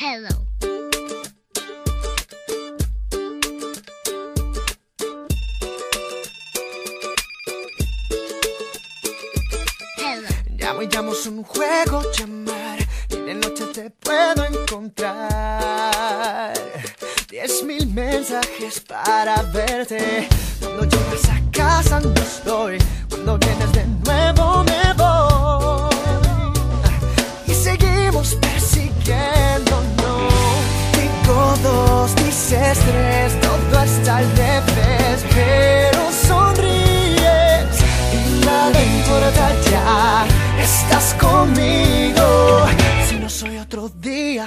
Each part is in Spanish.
Hello. Hello. Llamo un juego llamar y de noche te puedo encontrar. Diez mil mensajes para verte. Cuando llegas a casa no estoy. Cuando vienes de nuevo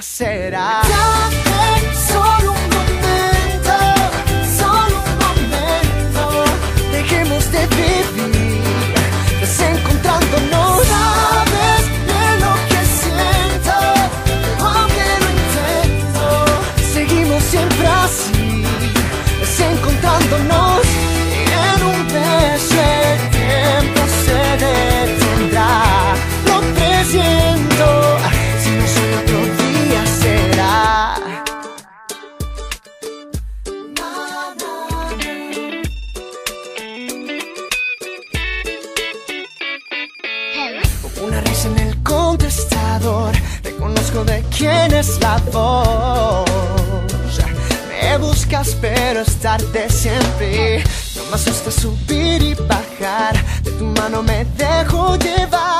será. De quién es la voz. Me buscas, pero es tarde siempre. No me asusta subir y bajar. De tu mano me dejo llevar.